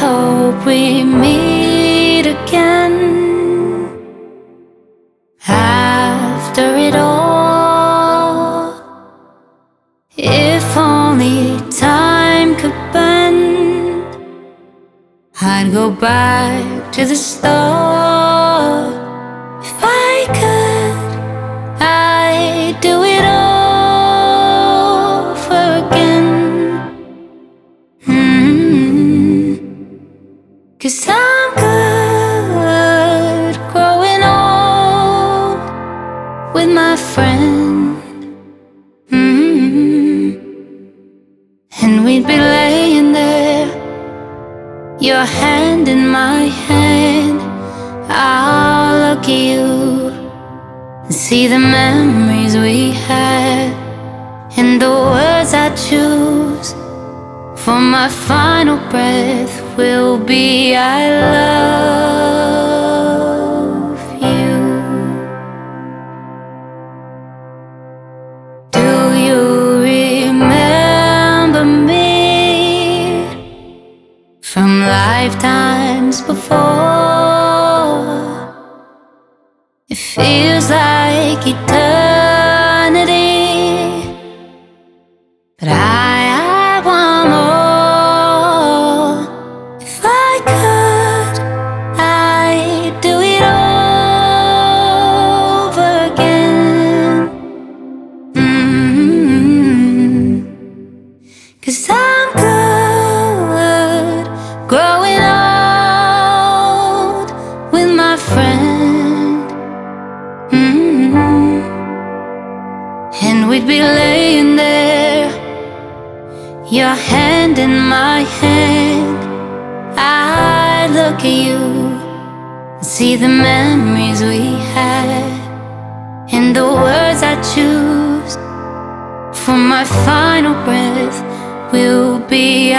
hope we meet again after it all. If only time could bend, I'd go back to the start. Cause I'm good growing old with my friend. Mm. And we'd be laying there, your hand in my hand. I'll look at you and see the memories we had and the words I choose. For my final breath will be I love you. Do you remember me from lifetimes before? It feels like growing old with my friend. Mm. And we'd be laying there, your hand in my hand. I look at you and see the memories we had, and the words I choose for my final breath will be